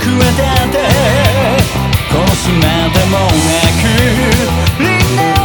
所のてまでもなく